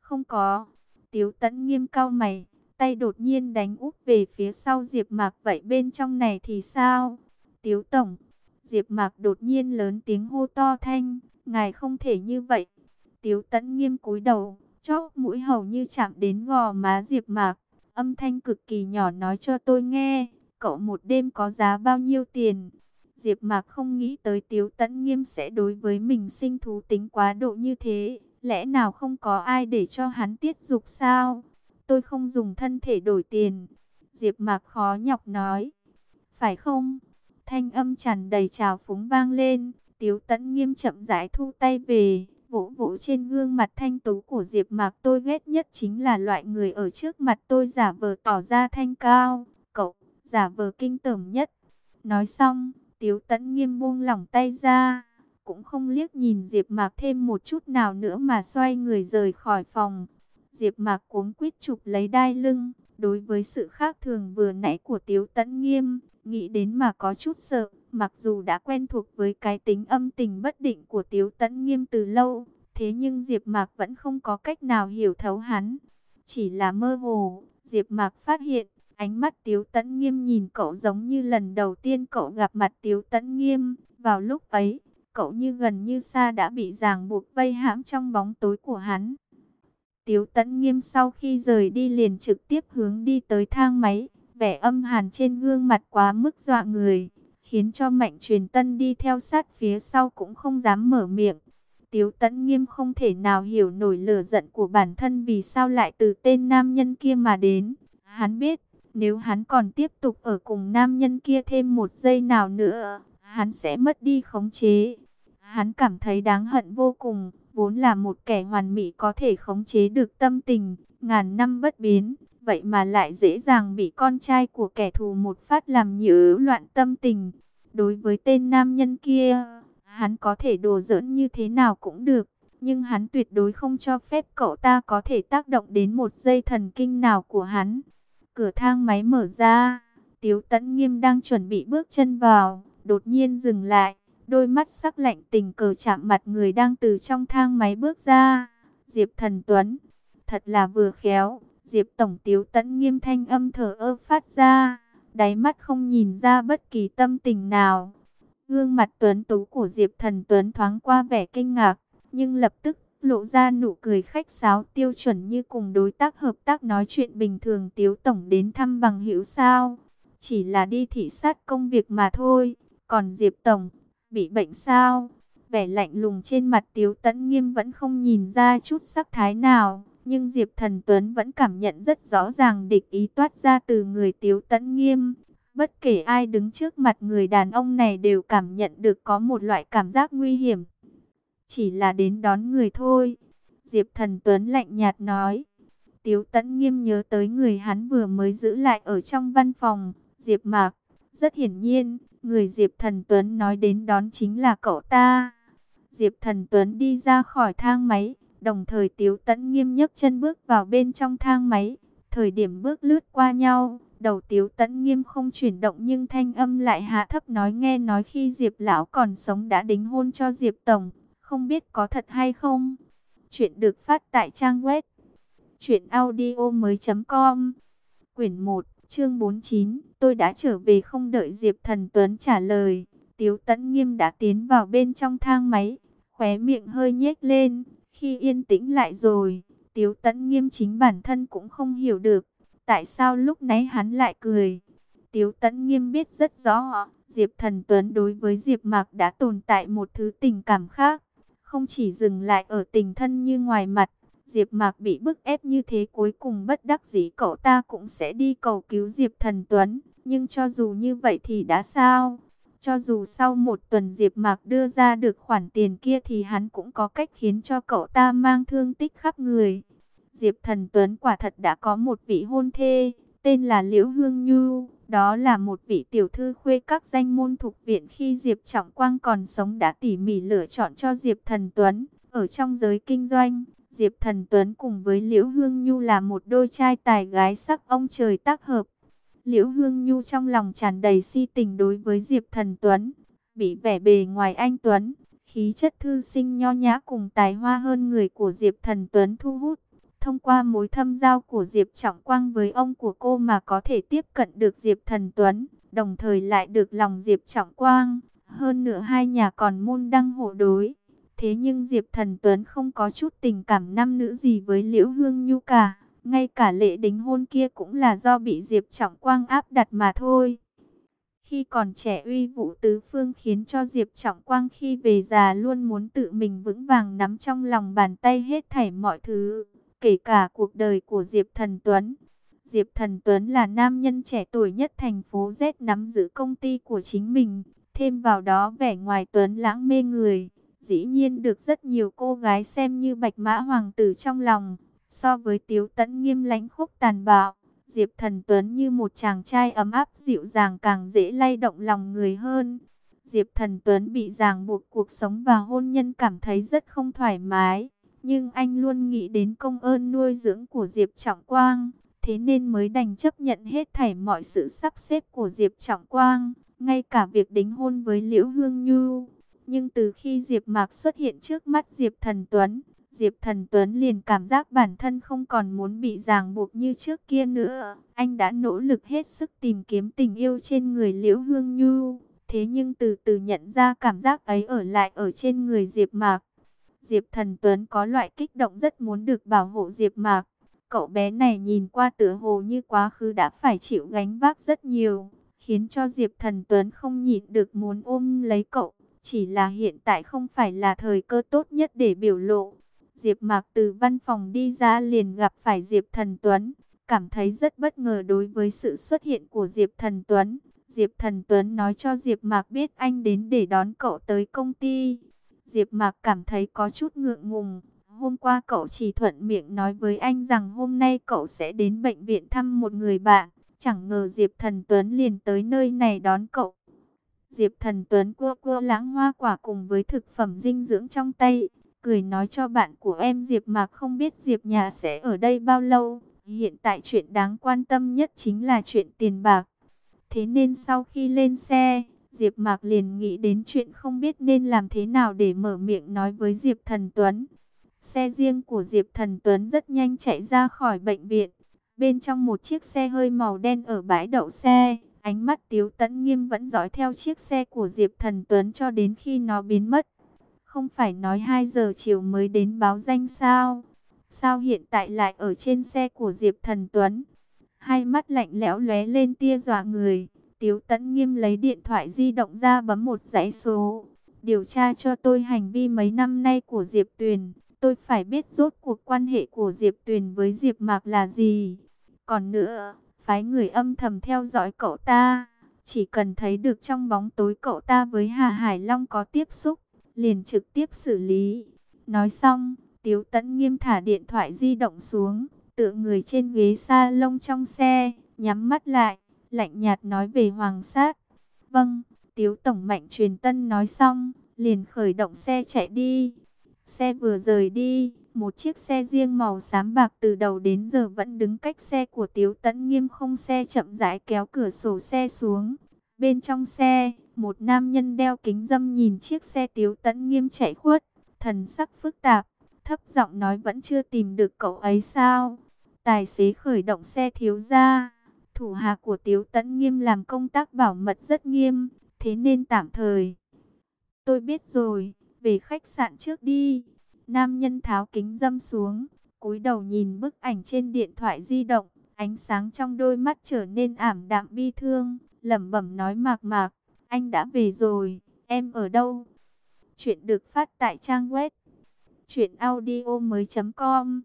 Không có. Tiếu Tấn nghiêm cao mày, tay đột nhiên đánh úp về phía sau Diệp Mạc vậy bên trong này thì sao? Tiếu tổng. Diệp Mạc đột nhiên lớn tiếng hô to thanh, ngài không thể như vậy. Tiếu Tấn nghiêm cúi đầu, chóp mũi hầu như chạm đến gò má Diệp Mạc âm thanh cực kỳ nhỏ nói cho tôi nghe, cậu một đêm có giá bao nhiêu tiền. Diệp Mạc không nghĩ tới Tiếu Tấn Nghiêm sẽ đối với mình sinh thú tính quá độ như thế, lẽ nào không có ai để cho hắn tiết dục sao? Tôi không dùng thân thể đổi tiền. Diệp Mạc khó nhọc nói. Phải không? Thanh âm tràn đầy trào phúng vang lên, Tiếu Tấn Nghiêm chậm rãi thu tay về vỗ vỗ trên gương mặt thanh tú của Diệp Mạc tôi ghét nhất chính là loại người ở trước mặt tôi giả vờ tỏ ra thanh cao, cậu, giả vờ kinh tởm nhất. Nói xong, Tiếu Tấn nghiêm buông lỏng tay ra, cũng không liếc nhìn Diệp Mạc thêm một chút nào nữa mà xoay người rời khỏi phòng. Diệp Mạc cuống quýt chụp lấy đai lưng, đối với sự khác thường vừa nãy của Tiếu Tấn Nghiêm, nghĩ đến mà có chút sợ. Mặc dù đã quen thuộc với cái tính âm tình bất định của Tiếu Tấn Nghiêm từ lâu, thế nhưng Diệp Mạc vẫn không có cách nào hiểu thấu hắn. Chỉ là mơ hồ, Diệp Mạc phát hiện, ánh mắt Tiếu Tấn Nghiêm nhìn cậu giống như lần đầu tiên cậu gặp mặt Tiếu Tấn Nghiêm. Vào lúc ấy, cậu như gần như xa đã bị ràng buộc vây hãm trong bóng tối của hắn. Tiếu tẫn Nghiêm sau khi rời đi liền trực tiếp hướng đi tới thang máy, vẻ âm hàn trên gương mặt quá mức dọa người khiến cho Mạnh Truyền Tân đi theo sát phía sau cũng không dám mở miệng. Tiếu tẫn Nghiêm không thể nào hiểu nổi lửa giận của bản thân vì sao lại từ tên nam nhân kia mà đến. Hắn biết, nếu hắn còn tiếp tục ở cùng nam nhân kia thêm một giây nào nữa, hắn sẽ mất đi khống chế. Hắn cảm thấy đáng hận vô cùng, vốn là một kẻ hoàn mỹ có thể khống chế được tâm tình, ngàn năm bất biến, vậy mà lại dễ dàng bị con trai của kẻ thù một phát làm nhiễu loạn tâm tình. Đối với tên nam nhân kia, hắn có thể đồ giỡn như thế nào cũng được, nhưng hắn tuyệt đối không cho phép cậu ta có thể tác động đến một dây thần kinh nào của hắn. Cửa thang máy mở ra, Tiếu Tấn Nghiêm đang chuẩn bị bước chân vào, đột nhiên dừng lại, đôi mắt sắc lạnh tình cờ chạm mặt người đang từ trong thang máy bước ra. Diệp Thần Tuấn, thật là vừa khéo, Diệp Tổng Tiếu Tấn Nghiêm thanh âm thở ơ phát ra đáy mắt không nhìn ra bất kỳ tâm tình nào. Gương mặt tuấn tú của Diệp Thần Tuấn thoáng qua vẻ kinh ngạc, nhưng lập tức lộ ra nụ cười khách sáo tiêu chuẩn như cùng đối tác hợp tác nói chuyện bình thường Tiếu Tổng đến thăm bằng hữu sao. Chỉ là đi thị sát công việc mà thôi, còn Diệp Tổng, bị bệnh sao? Vẻ lạnh lùng trên mặt Tiếu Tấn Nghiêm vẫn không nhìn ra chút sắc thái nào. Nhưng Diệp Thần Tuấn vẫn cảm nhận rất rõ ràng địch ý toát ra từ người Tiếu Tấn Nghiêm. Bất kể ai đứng trước mặt người đàn ông này đều cảm nhận được có một loại cảm giác nguy hiểm. Chỉ là đến đón người thôi. Diệp Thần Tuấn lạnh nhạt nói. Tiếu Tấn nghiêm nhớ tới người hắn vừa mới giữ lại ở trong văn phòng. Diệp Mạc. Rất hiển nhiên, người Diệp Thần Tuấn nói đến đón chính là cậu ta. Diệp Thần Tuấn đi ra khỏi thang máy. Đồng thời Tiếu Tấn nghiêm nhấc chân bước vào bên trong thang máy. Thời điểm bước lướt qua nhau, đầu Tiếu Tấn nghiêm không chuyển động nhưng thanh âm lại hạ thấp nói nghe nói khi Diệp Lão còn sống đã đính hôn cho Diệp Tổng. Không biết có thật hay không? Chuyện được phát tại trang web truyệnaudiomoi.com. Quyển 1, chương 49. Tôi đã trở về không đợi Diệp Thần Tuấn trả lời, Tiếu Tấn Nghiêm đã tiến vào bên trong thang máy, khóe miệng hơi nhếch lên, khi yên tĩnh lại rồi, Tiếu Tấn Nghiêm chính bản thân cũng không hiểu được, tại sao lúc nãy hắn lại cười. Tiếu Tấn Nghiêm biết rất rõ, Diệp Thần Tuấn đối với Diệp Mạc đã tồn tại một thứ tình cảm khác, không chỉ dừng lại ở tình thân như ngoài mặt. Diệp Mạc bị bức ép như thế cuối cùng bất đắc dĩ cậu ta cũng sẽ đi cầu cứu Diệp Thần Tuấn, nhưng cho dù như vậy thì đã sao? Cho dù sau một tuần Diệp Mạc đưa ra được khoản tiền kia thì hắn cũng có cách khiến cho cậu ta mang thương tích khắp người. Diệp Thần Tuấn quả thật đã có một vị hôn thê, tên là Liễu Hương Nhu. Đó là một vị tiểu thư khuê các danh môn thuộc viện khi Diệp Trọng Quang còn sống đã tỉ mỉ lựa chọn cho Diệp Thần Tuấn. Ở trong giới kinh doanh, Diệp Thần Tuấn cùng với Liễu Hương Nhu là một đôi trai tài gái sắc ông trời tác hợp. Liễu Hương Nhu trong lòng tràn đầy si tình đối với Diệp Thần Tuấn, bị vẻ bề ngoài anh Tuấn, khí chất thư sinh nho nhã cùng tài hoa hơn người của Diệp Thần Tuấn thu hút. Thông qua mối thâm giao của Diệp Trọng Quang với ông của cô mà có thể tiếp cận được Diệp Thần Tuấn, đồng thời lại được lòng Diệp Trọng Quang. Hơn nữa hai nhà còn môn đăng hộ đối. Thế nhưng Diệp Thần Tuấn không có chút tình cảm nam nữ gì với Liễu Hương Nhu cả. Ngay cả lễ đính hôn kia cũng là do bị Diệp Trọng Quang áp đặt mà thôi. Khi còn trẻ uy vũ tứ phương khiến cho Diệp Trọng Quang khi về già luôn muốn tự mình vững vàng nắm trong lòng bàn tay hết thảy mọi thứ, kể cả cuộc đời của Diệp Thần Tuấn. Diệp Thần Tuấn là nam nhân trẻ tuổi nhất thành phố Z nắm giữ công ty của chính mình, thêm vào đó vẻ ngoài Tuấn lãng mê người, dĩ nhiên được rất nhiều cô gái xem như bạch mã hoàng tử trong lòng. So với Tiếu Tấn nghiêm lãnh khúc tàn bạo, Diệp Thần Tuấn như một chàng trai ấm áp dịu dàng càng dễ lay động lòng người hơn. Diệp Thần Tuấn bị ràng buộc cuộc sống và hôn nhân cảm thấy rất không thoải mái, nhưng anh luôn nghĩ đến công ơn nuôi dưỡng của Diệp Trọng Quang, thế nên mới đành chấp nhận hết thảy mọi sự sắp xếp của Diệp Trọng Quang, ngay cả việc đính hôn với Liễu Hương Nhu. Nhưng từ khi Diệp Mạc xuất hiện trước mắt Diệp Thần Tuấn, Diệp Thần Tuấn liền cảm giác bản thân không còn muốn bị ràng buộc như trước kia nữa. Anh đã nỗ lực hết sức tìm kiếm tình yêu trên người Liễu Hương Nhu. Thế nhưng từ từ nhận ra cảm giác ấy ở lại ở trên người Diệp Mạc. Diệp Thần Tuấn có loại kích động rất muốn được bảo hộ Diệp Mạc. Cậu bé này nhìn qua tựa hồ như quá khứ đã phải chịu gánh vác rất nhiều, khiến cho Diệp Thần Tuấn không nhịn được muốn ôm lấy cậu. Chỉ là hiện tại không phải là thời cơ tốt nhất để biểu lộ. Diệp Mạc từ văn phòng đi ra liền gặp phải Diệp Thần Tuấn, cảm thấy rất bất ngờ đối với sự xuất hiện của Diệp Thần Tuấn. Diệp Thần Tuấn nói cho Diệp Mạc biết anh đến để đón cậu tới công ty. Diệp Mạc cảm thấy có chút ngượng ngùng. Hôm qua cậu chỉ thuận miệng nói với anh rằng hôm nay cậu sẽ đến bệnh viện thăm một người bạn. Chẳng ngờ Diệp Thần Tuấn liền tới nơi này đón cậu. Diệp Thần Tuấn cua cua lãng hoa quả cùng với thực phẩm dinh dưỡng trong tay, cười nói cho bạn của em Diệp Mạc không biết Diệp nhà sẽ ở đây bao lâu. Hiện tại chuyện đáng quan tâm nhất chính là chuyện tiền bạc. Thế nên sau khi lên xe, Diệp Mạc liền nghĩ đến chuyện không biết nên làm thế nào để mở miệng nói với Diệp Thần Tuấn. Xe riêng của Diệp Thần Tuấn rất nhanh chạy ra khỏi bệnh viện. Bên trong một chiếc xe hơi màu đen ở bãi đậu xe, ánh mắt Tiếu Tấn Nghiêm vẫn dõi theo chiếc xe của Diệp Thần Tuấn cho đến khi nó biến mất. Không phải nói 2 giờ chiều mới đến báo danh sao? Sao hiện tại lại ở trên xe của Diệp Thần Tuấn? Hai mắt lạnh lẽo lóe lên tia dọa người. Tiếu Tấn Nghiêm lấy điện thoại di động ra bấm một dãy số. Điều tra cho tôi hành vi mấy năm nay của Diệp Tuyền. Tôi phải biết rốt cuộc quan hệ của Diệp Tuyền với Diệp Mạc là gì. Còn nữa, phái người âm thầm theo dõi cậu ta. Chỉ cần thấy được trong bóng tối cậu ta với Hà Hải Long có tiếp xúc, liền trực tiếp xử lý. Nói xong, Tiếu Tấn nghiêm thả điện thoại di động xuống, tựa người trên ghế sa lông trong xe, nhắm mắt lại, lạnh nhạt nói về hoàng sát. Vâng, Tiếu Tổng Mạnh truyền tân nói xong, liền khởi động xe chạy đi. Xe vừa rời đi, một chiếc xe riêng màu xám bạc từ đầu đến giờ vẫn đứng cách xe của Tiếu Tấn Nghiêm không xe chậm rãi kéo cửa sổ xe xuống. Bên trong xe, một nam nhân đeo kính dâm nhìn chiếc xe Tiếu Tấn Nghiêm chạy khuất, thần sắc phức tạp, thấp giọng nói vẫn chưa tìm được cậu ấy sao. Tài xế khởi động xe thiếu ra, thủ hạ của Tiếu Tấn Nghiêm làm công tác bảo mật rất nghiêm, thế nên tạm thời. Tôi biết rồi, về khách sạn trước đi. Nam nhân tháo kính dâm xuống, cúi đầu nhìn bức ảnh trên điện thoại di động, ánh sáng trong đôi mắt trở nên ảm đạm bi thương, lẩm bẩm nói mạc mạc, anh đã về rồi, em ở đâu? Chuyện được phát tại trang web truyệnaudiomoi.com.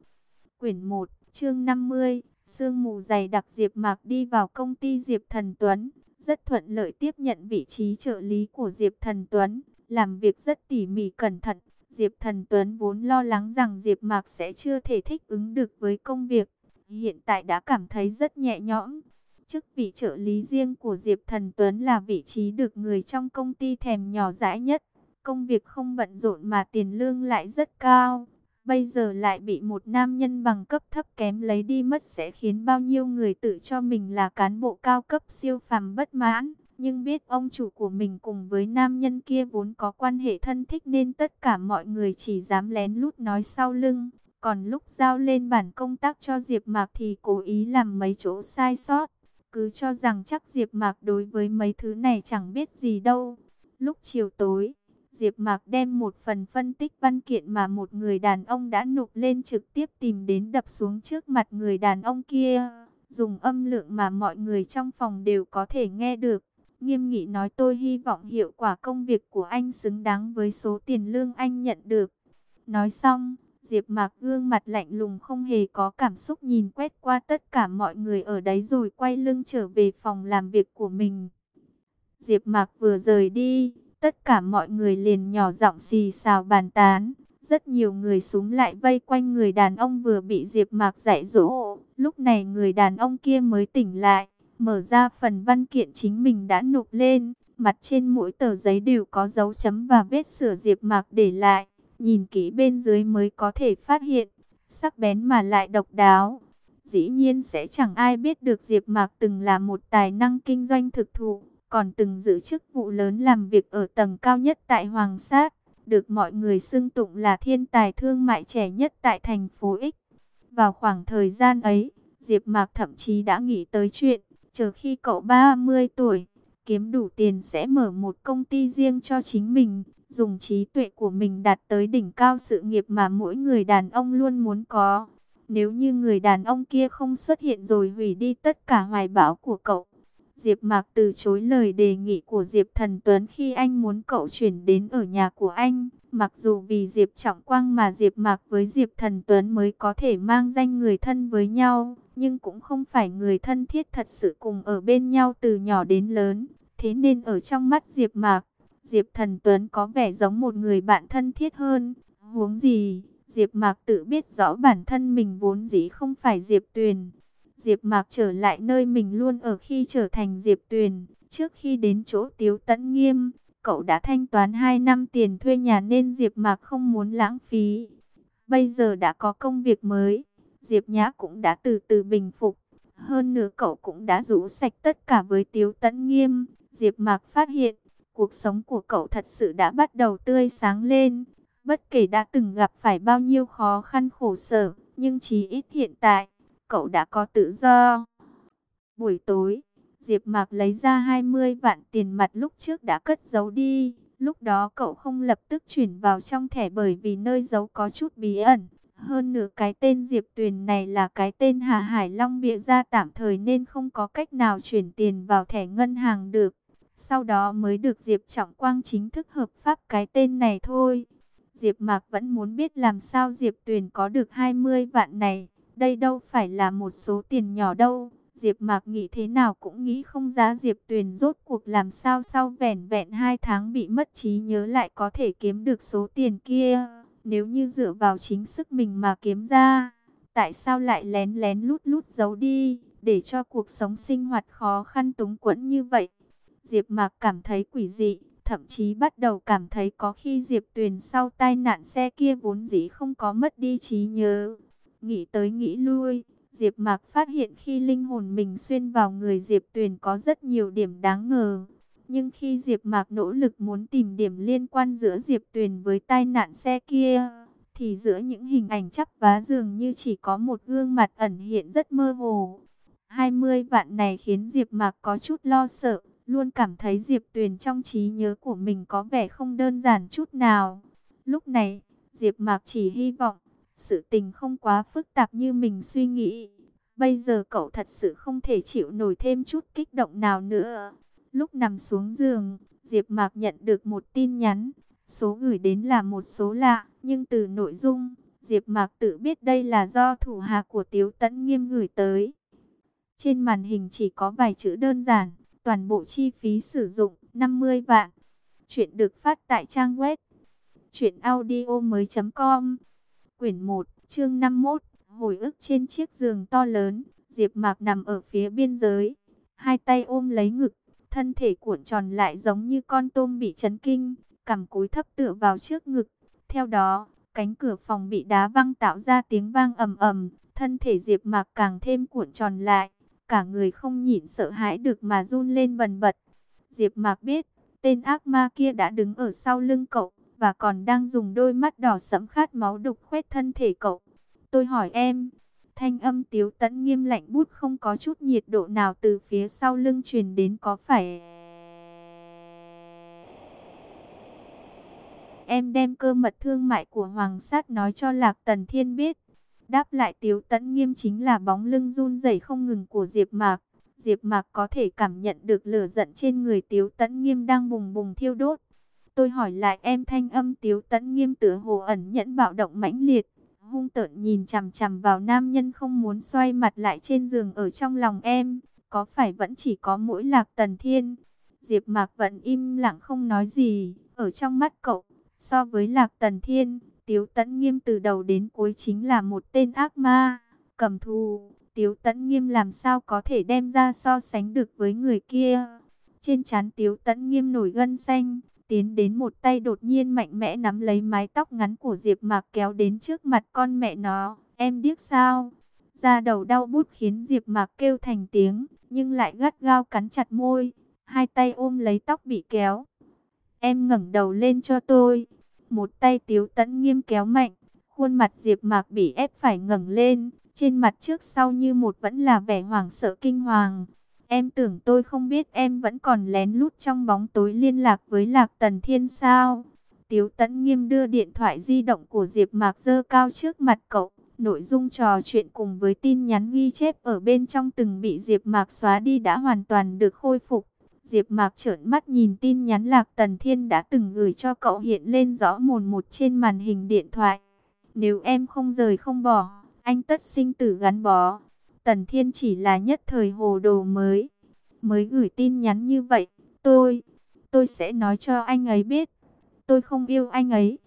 Quyển 1, chương 50, sương mù dày đặc Diệp Mạc đi vào công ty Diệp Thần Tuấn, rất thuận lợi tiếp nhận vị trí trợ lý của Diệp Thần Tuấn, làm việc rất tỉ mỉ cẩn thận. Diệp Thần Tuấn vốn lo lắng rằng Diệp Mạc sẽ chưa thể thích ứng được với công việc, hiện tại đã cảm thấy rất nhẹ nhõm. Chức vị trợ lý riêng của Diệp Thần Tuấn là vị trí được người trong công ty thèm nhỏ dãi nhất. Công việc không bận rộn mà tiền lương lại rất cao. Bây giờ lại bị một nam nhân bằng cấp thấp kém lấy đi mất sẽ khiến bao nhiêu người tự cho mình là cán bộ cao cấp siêu phàm bất mãn. Nhưng biết ông chủ của mình cùng với nam nhân kia vốn có quan hệ thân thích nên tất cả mọi người chỉ dám lén lút nói sau lưng. Còn lúc giao lên bản công tác cho Diệp Mạc thì cố ý làm mấy chỗ sai sót. Cứ cho rằng chắc Diệp Mạc đối với mấy thứ này chẳng biết gì đâu. Lúc chiều tối, Diệp Mạc đem một phần phân tích văn kiện mà một người đàn ông đã nộp lên trực tiếp tìm đến đập xuống trước mặt người đàn ông kia, dùng âm lượng mà mọi người trong phòng đều có thể nghe được. Nghiêm nghị nói tôi hy vọng hiệu quả công việc của anh xứng đáng với số tiền lương anh nhận được. Nói xong, Diệp Mạc gương mặt lạnh lùng không hề có cảm xúc nhìn quét qua tất cả mọi người ở đấy rồi quay lưng trở về phòng làm việc của mình. Diệp Mạc vừa rời đi, tất cả mọi người liền nhỏ giọng xì xào bàn tán. Rất nhiều người súng lại vây quanh người đàn ông vừa bị Diệp Mạc dạy dỗ. Lúc này người đàn ông kia mới tỉnh lại, mở ra phần văn kiện chính mình đã nộp lên. Mặt trên mỗi tờ giấy đều có dấu chấm và vết sửa Diệp Mạc để lại. Nhìn kỹ bên dưới mới có thể phát hiện, sắc bén mà lại độc đáo. Dĩ nhiên sẽ chẳng ai biết được Diệp Mạc từng là một tài năng kinh doanh thực thụ, còn từng giữ chức vụ lớn làm việc ở tầng cao nhất tại Hoàng Sát, được mọi người xưng tụng là thiên tài thương mại trẻ nhất tại thành phố X. Vào khoảng thời gian ấy, Diệp Mạc thậm chí đã nghĩ tới chuyện, chờ khi cậu 30 tuổi, kiếm đủ tiền sẽ mở một công ty riêng cho chính mình, dùng trí tuệ của mình đạt tới đỉnh cao sự nghiệp mà mỗi người đàn ông luôn muốn có. Nếu như người đàn ông kia không xuất hiện rồi hủy đi tất cả hoài bão của cậu. Diệp Mạc từ chối lời đề nghị của Diệp Thần Tuấn khi anh muốn cậu chuyển đến ở nhà của anh. Mặc dù vì Diệp Trọng Quang mà Diệp Mạc với Diệp Thần Tuấn mới có thể mang danh người thân với nhau, nhưng cũng không phải người thân thiết thật sự cùng ở bên nhau từ nhỏ đến lớn. Thế nên ở trong mắt Diệp Mạc, Diệp Thần Tuấn có vẻ giống một người bạn thân thiết hơn. Huống gì, Diệp Mạc tự biết rõ bản thân mình vốn dĩ không phải Diệp Tuyền. Diệp Mạc trở lại nơi mình luôn ở khi trở thành Diệp Tuyền. Trước khi đến chỗ Tiếu Tấn Nghiêm, cậu đã thanh toán 2 năm tiền thuê nhà nên Diệp Mạc không muốn lãng phí. Bây giờ đã có công việc mới, Diệp Nhã cũng đã từ từ bình phục. Hơn nữa cậu cũng đã rũ sạch tất cả với Tiếu Tấn Nghiêm. Diệp Mạc phát hiện, cuộc sống của cậu thật sự đã bắt đầu tươi sáng lên. Bất kể đã từng gặp phải bao nhiêu khó khăn khổ sở, nhưng chí ít hiện tại, cậu đã có tự do. Buổi tối, Diệp Mạc lấy ra 20 vạn tiền mặt lúc trước đã cất giấu đi. Lúc đó cậu không lập tức chuyển vào trong thẻ bởi vì nơi giấu có chút bí ẩn. Hơn nữa cái tên Diệp Tuyền này là cái tên Hà Hải Long bịa ra tạm thời nên không có cách nào chuyển tiền vào thẻ ngân hàng được. Sau đó mới được Diệp Trọng Quang chính thức hợp pháp cái tên này thôi. Diệp Mạc vẫn muốn biết làm sao Diệp Tuyền có được 20 vạn này. Đây đâu phải là một số tiền nhỏ đâu. Diệp Mạc nghĩ thế nào cũng nghĩ không ra Diệp Tuyền rốt cuộc làm sao sau vẻn vẹn hai tháng bị mất trí nhớ lại có thể kiếm được số tiền kia. Nếu như dựa vào chính sức mình mà kiếm ra, tại sao lại lén lén lút lút giấu đi, để cho cuộc sống sinh hoạt khó khăn túng quẫn như vậy? Diệp Mạc cảm thấy quỷ dị, thậm chí bắt đầu cảm thấy có khi Diệp Tuyền sau tai nạn xe kia vốn dĩ không có mất đi trí nhớ. Nghĩ tới nghĩ lui, Diệp Mạc phát hiện khi linh hồn mình xuyên vào người Diệp Tuyền có rất nhiều điểm đáng ngờ. Nhưng khi Diệp Mạc nỗ lực muốn tìm điểm liên quan giữa Diệp Tuyền với tai nạn xe kia, thì giữa những hình ảnh chắp vá dường như chỉ có một gương mặt ẩn hiện rất mơ hồ. 20 vạn này khiến Diệp Mạc có chút lo sợ, luôn cảm thấy Diệp Tuyền trong trí nhớ của mình có vẻ không đơn giản chút nào. Lúc này, Diệp Mạc chỉ hy vọng sự tình không quá phức tạp như mình suy nghĩ. Bây giờ cậu thật sự không thể chịu nổi thêm chút kích động nào nữa. Lúc nằm xuống giường, Diệp Mạc nhận được một tin nhắn. Số gửi đến là một số lạ, nhưng từ nội dung, Diệp Mạc tự biết đây là do thủ hạ của Tiếu Tấn Nghiêm gửi tới. Trên màn hình chỉ có vài chữ đơn giản, toàn bộ chi phí sử dụng 50 vạn. Chuyện được phát tại trang web truyệnaudiomoi.com. Quyển 1, chương 51, hồi ức trên chiếc giường to lớn, Diệp Mạc nằm ở phía biên giới, hai tay ôm lấy ngực, thân thể cuộn tròn lại giống như con tôm bị chấn kinh, cằm cúi thấp tựa vào trước ngực. Theo đó, cánh cửa phòng bị đá văng tạo ra tiếng vang ầm ầm, thân thể Diệp Mạc càng thêm cuộn tròn lại, cả người không nhịn sợ hãi được mà run lên bần bật. Diệp Mạc biết, tên ác ma kia đã đứng ở sau lưng cậu, và còn đang dùng đôi mắt đỏ sẫm khát máu đục khoét thân thể cậu. Tôi hỏi em, thanh âm tiếu tẫn nghiêm lạnh bút không có chút nhiệt độ nào từ phía sau lưng truyền đến có phải... Em đem cơ mật thương mại của Hoàng sát nói cho Lạc Tần Thiên biết. Đáp lại tiếu tẫn nghiêm chính là bóng lưng run rẩy không ngừng của Diệp Mạc. Diệp Mạc có thể cảm nhận được lửa giận trên người tiếu tẫn nghiêm đang bùng bùng thiêu đốt. Tôi hỏi lại em thanh âm tiếu tẫn nghiêm tựa hồ ẩn nhẫn bạo động mãnh liệt. Hung tợn nhìn chằm chằm vào nam nhân không muốn xoay mặt lại trên giường ở trong lòng em. Có phải vẫn chỉ có mỗi lạc tần thiên? Diệp mạc vẫn im lặng không nói gì. Ở trong mắt cậu, so với lạc tần thiên, tiếu tẫn nghiêm từ đầu đến cuối chính là một tên ác ma. Cầm thù, tiếu tẫn nghiêm làm sao có thể đem ra so sánh được với người kia. Trên trán tiếu tẫn nghiêm nổi gân xanh tiến đến một tay đột nhiên mạnh mẽ nắm lấy mái tóc ngắn của Diệp Mạc kéo đến trước mặt con mẹ nó. Em điếc sao? Da đầu đau bút khiến Diệp Mạc kêu thành tiếng, nhưng lại gắt gao cắn chặt môi, hai tay ôm lấy tóc bị kéo. Em ngẩng đầu lên cho tôi. Một tay Tiếu Tấn nghiêm kéo mạnh, khuôn mặt Diệp Mạc bị ép phải ngẩng lên, trên mặt trước sau như một vẫn là vẻ hoảng sợ kinh hoàng. Em tưởng tôi không biết em vẫn còn lén lút trong bóng tối liên lạc với Lạc Tần Thiên sao? Tiếu Tấn Nghiêm đưa điện thoại di động của Diệp Mạc dơ cao trước mặt cậu. Nội dung trò chuyện cùng với tin nhắn ghi chép ở bên trong từng bị Diệp Mạc xóa đi đã hoàn toàn được khôi phục. Diệp Mạc trợn mắt nhìn tin nhắn Lạc Tần Thiên đã từng gửi cho cậu hiện lên rõ mồn một trên màn hình điện thoại. Nếu em không rời không bỏ, anh tất sinh tử gắn bó. Tần Thiên chỉ là nhất thời hồ đồ mới, mới gửi tin nhắn như vậy. Tôi, tôi sẽ nói cho anh ấy biết, tôi không yêu anh ấy.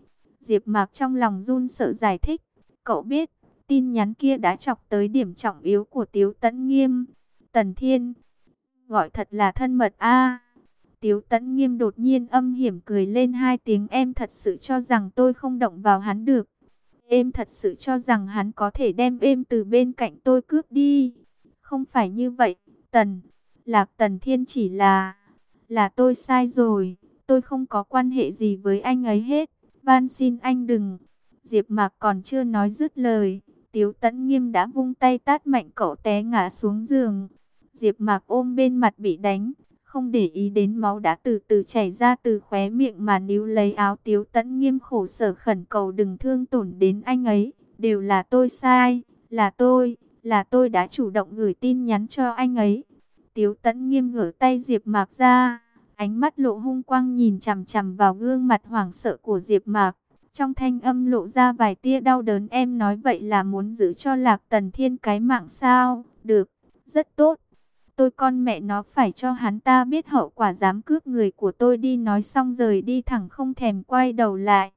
Diệp Mạc trong lòng run sợ giải thích, cậu biết, tin nhắn kia đã chọc tới điểm trọng yếu của Tiếu Tấn Nghiêm. Tần Thiên, gọi thật là thân mật a. Tiếu Tấn Nghiêm đột nhiên âm hiểm cười lên hai tiếng em thật sự cho rằng tôi không động vào hắn được. Em thật sự cho rằng hắn có thể đem em từ bên cạnh tôi cướp đi. Không phải như vậy, Tần. Lạc Tần Thiên chỉ là... Là tôi sai rồi. Tôi không có quan hệ gì với anh ấy hết. Van xin anh đừng. Diệp Mạc còn chưa nói dứt lời. Tiếu Tấn Nghiêm đã vung tay tát mạnh cậu té ngã xuống giường. Diệp Mạc ôm bên mặt bị đánh, không để ý đến máu đã từ từ chảy ra từ khóe miệng mà níu lấy áo Tiếu tẫn nghiêm khổ sở khẩn cầu đừng thương tổn đến anh ấy, đều là tôi sai, là tôi, là tôi đã chủ động gửi tin nhắn cho anh ấy. Tiếu tẫn nghiêm gỡ tay Diệp Mạc ra, ánh mắt lộ hung quang nhìn chằm chằm vào gương mặt hoảng sợ của Diệp Mạc. Trong thanh âm lộ ra vài tia đau đớn em nói vậy là muốn giữ cho Lạc Tần Thiên cái mạng sao? Được, rất tốt. Tôi con mẹ nó phải cho hắn ta biết hậu quả dám cướp người của tôi đi nói xong rời đi thẳng không thèm quay đầu lại.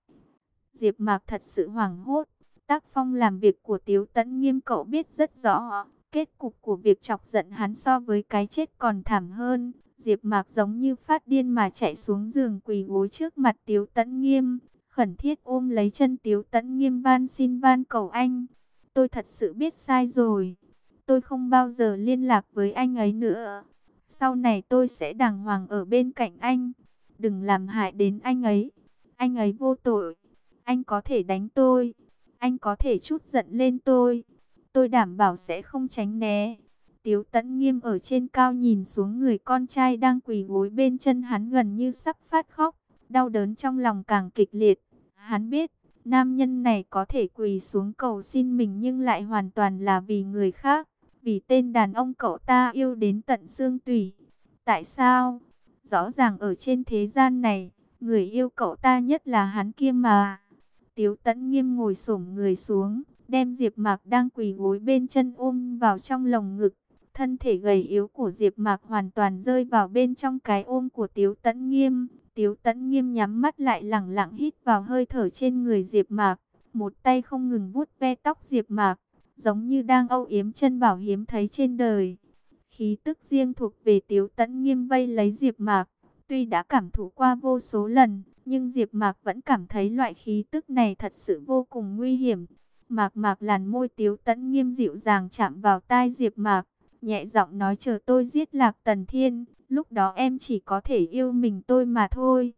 Diệp Mạc thật sự hoảng hốt. Tác phong làm việc của Tiếu Tấn Nghiêm cậu biết rất rõ. Kết cục của việc chọc giận hắn so với cái chết còn thảm hơn. Diệp Mạc giống như phát điên mà chạy xuống giường quỳ gối trước mặt Tiếu Tấn Nghiêm. Khẩn thiết ôm lấy chân Tiếu Tấn Nghiêm, van xin van cầu anh. Tôi thật sự biết sai rồi. Tôi không bao giờ liên lạc với anh ấy nữa. Sau này tôi sẽ đàng hoàng ở bên cạnh anh. Đừng làm hại đến anh ấy. Anh ấy vô tội. Anh có thể đánh tôi. Anh có thể chút giận lên tôi. Tôi đảm bảo sẽ không tránh né. Tiếu tẫn nghiêm ở trên cao nhìn xuống người con trai đang quỳ gối bên chân hắn gần như sắp phát khóc. Đau đớn trong lòng càng kịch liệt. Hắn biết, nam nhân này có thể quỳ xuống cầu xin mình nhưng lại hoàn toàn là vì người khác. Vì tên đàn ông cậu ta yêu đến tận xương tủy. Tại sao? Rõ ràng ở trên thế gian này, người yêu cậu ta nhất là hắn kia mà. Tiếu tẫn nghiêm ngồi xổm người xuống, đem Diệp Mạc đang quỳ gối bên chân ôm vào trong lồng ngực. Thân thể gầy yếu của Diệp Mạc hoàn toàn rơi vào bên trong cái ôm của Tiếu Tấn Nghiêm. Tiếu Tấn Nghiêm nhắm mắt lại lặng lặng hít vào hơi thở trên người Diệp Mạc, một tay không ngừng vuốt ve tóc Diệp Mạc, giống như đang âu yếm chân bảo hiếm thấy trên đời. Khí tức riêng thuộc về Tiếu Tẫn Nghiêm vây lấy Diệp Mạc, tuy đã cảm thụ qua vô số lần, nhưng Diệp Mạc vẫn cảm thấy loại khí tức này thật sự vô cùng nguy hiểm. Mạc Mạc làn môi Tiếu Tẫn Nghiêm dịu dàng chạm vào tai Diệp Mạc, nhẹ giọng nói chờ tôi giết Lạc Tần Thiên, lúc đó em chỉ có thể yêu mình tôi mà thôi.